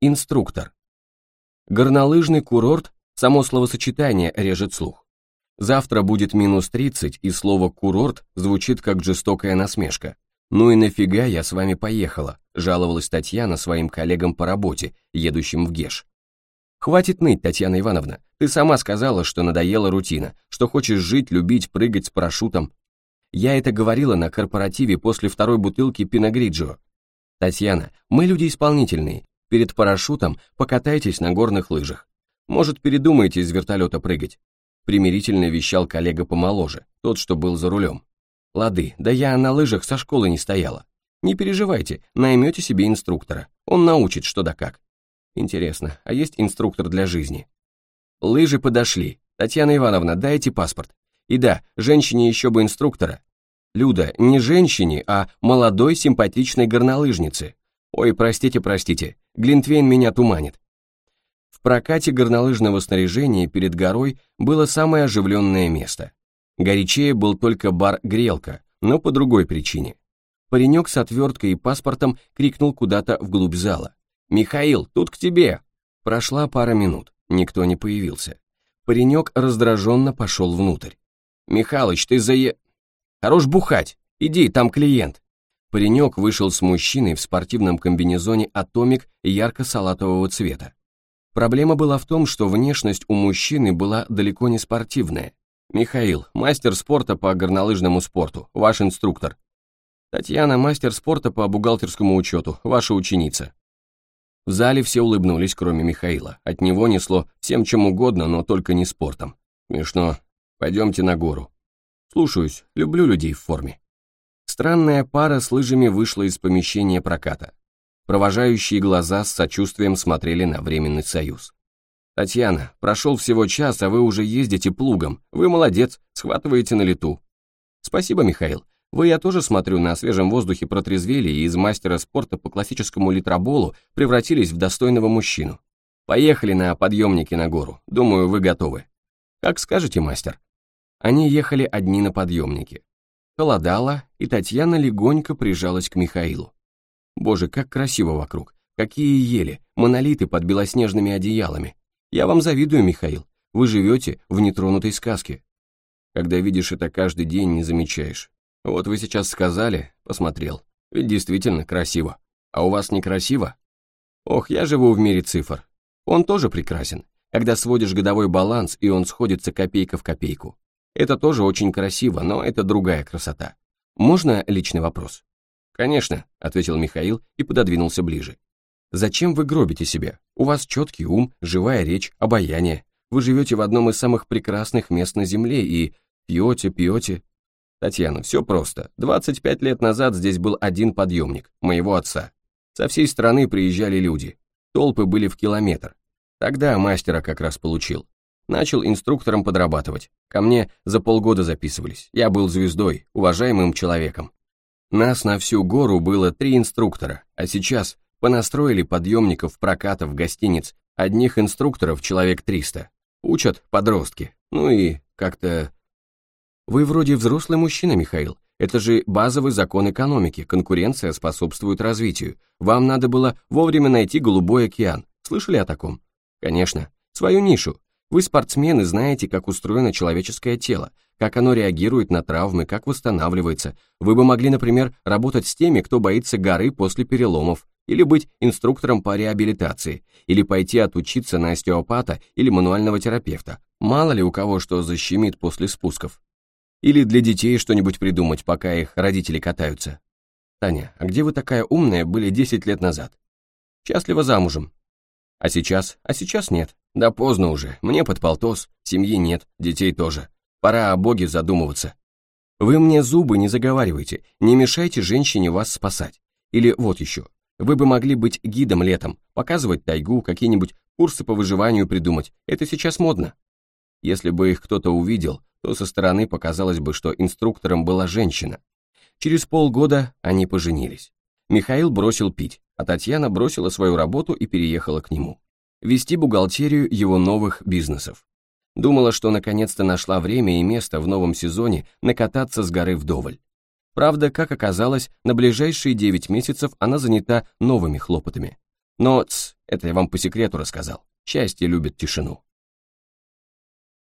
Инструктор. Горнолыжный курорт, само словосочетание режет слух. Завтра будет минус 30, и слово «курорт» звучит как жестокая насмешка. «Ну и нафига я с вами поехала?» – жаловалась Татьяна своим коллегам по работе, едущим в Геш. «Хватит ныть, Татьяна Ивановна. Ты сама сказала, что надоела рутина, что хочешь жить, любить, прыгать с парашютом. Я это говорила на корпоративе после второй бутылки Пиногриджио. Татьяна, мы люди исполнительные. Перед парашютом покатайтесь на горных лыжах. Может, передумаете из вертолета прыгать?» Примирительно вещал коллега помоложе, тот, что был за рулем. «Лады, да я на лыжах со школы не стояла. Не переживайте, наймете себе инструктора. Он научит что да как. Интересно, а есть инструктор для жизни? Лыжи подошли. Татьяна Ивановна, дайте паспорт. И да, женщине еще бы инструктора. Люда, не женщине, а молодой симпатичной горнолыжнице. Ой, простите, простите, Глинтвейн меня туманит. В прокате горнолыжного снаряжения перед горой было самое оживленное место. Горячее был только бар «Грелка», но по другой причине. Паренек с отверткой и паспортом крикнул куда-то вглубь зала. «Михаил, тут к тебе!» Прошла пара минут, никто не появился. Паренек раздраженно пошел внутрь. «Михалыч, ты зае...» «Хорош бухать! Иди, там клиент!» Паренек вышел с мужчиной в спортивном комбинезоне «Атомик» ярко-салатового цвета. Проблема была в том, что внешность у мужчины была далеко не спортивная. «Михаил, мастер спорта по горнолыжному спорту, ваш инструктор». «Татьяна, мастер спорта по бухгалтерскому учету, ваша ученица». В зале все улыбнулись, кроме Михаила. От него несло всем чем угодно, но только не спортом. Смешно. Пойдемте на гору. Слушаюсь, люблю людей в форме. Странная пара с лыжами вышла из помещения проката. Провожающие глаза с сочувствием смотрели на временный союз. «Татьяна, прошел всего час, а вы уже ездите плугом. Вы молодец, схватываете на лету». «Спасибо, Михаил. Вы, я тоже смотрю, на свежем воздухе протрезвели и из мастера спорта по классическому литроболу превратились в достойного мужчину. Поехали на подъемнике на гору. Думаю, вы готовы. Как скажете, мастер. Они ехали одни на подъемнике. Холодало, и Татьяна легонько прижалась к Михаилу. Боже, как красиво вокруг. Какие ели, монолиты под белоснежными одеялами. Я вам завидую, Михаил. Вы живете в нетронутой сказке. Когда видишь это каждый день, не замечаешь. Вот вы сейчас сказали, посмотрел. Ведь действительно красиво. А у вас некрасиво? Ох, я живу в мире цифр. Он тоже прекрасен, когда сводишь годовой баланс, и он сходится копейка в копейку. Это тоже очень красиво, но это другая красота. Можно личный вопрос? Конечно, ответил Михаил и пододвинулся ближе. Зачем вы гробите себя? У вас четкий ум, живая речь, обаяние. Вы живете в одном из самых прекрасных мест на Земле и пьете, пьете, Татьяна, все просто. 25 лет назад здесь был один подъемник, моего отца. Со всей страны приезжали люди. Толпы были в километр. Тогда мастера как раз получил. Начал инструктором подрабатывать. Ко мне за полгода записывались. Я был звездой, уважаемым человеком. Нас на всю гору было три инструктора, а сейчас понастроили подъемников, прокатов, гостиниц. Одних инструкторов человек 300. Учат подростки. Ну и как-то вы вроде взрослый мужчина, Михаил. Это же базовый закон экономики, конкуренция способствует развитию. Вам надо было вовремя найти голубой океан. Слышали о таком? Конечно. Свою нишу. Вы спортсмены, знаете, как устроено человеческое тело, как оно реагирует на травмы, как восстанавливается. Вы бы могли, например, работать с теми, кто боится горы после переломов, или быть инструктором по реабилитации, или пойти отучиться на остеопата или мануального терапевта. Мало ли у кого что защемит после спусков. Или для детей что-нибудь придумать, пока их родители катаются. Таня, а где вы такая умная были 10 лет назад? Счастлива замужем. А сейчас? А сейчас нет. Да поздно уже, мне под полтос, семьи нет, детей тоже. Пора о Боге задумываться. Вы мне зубы не заговаривайте, не мешайте женщине вас спасать. Или вот еще, вы бы могли быть гидом летом, показывать тайгу, какие-нибудь курсы по выживанию придумать, это сейчас модно. Если бы их кто-то увидел, то со стороны показалось бы, что инструктором была женщина. Через полгода они поженились. Михаил бросил пить, а Татьяна бросила свою работу и переехала к нему. Вести бухгалтерию его новых бизнесов. Думала, что наконец-то нашла время и место в новом сезоне накататься с горы вдоволь. Правда, как оказалось, на ближайшие 9 месяцев она занята новыми хлопотами. Но, ц, это я вам по секрету рассказал. Счастье любит тишину.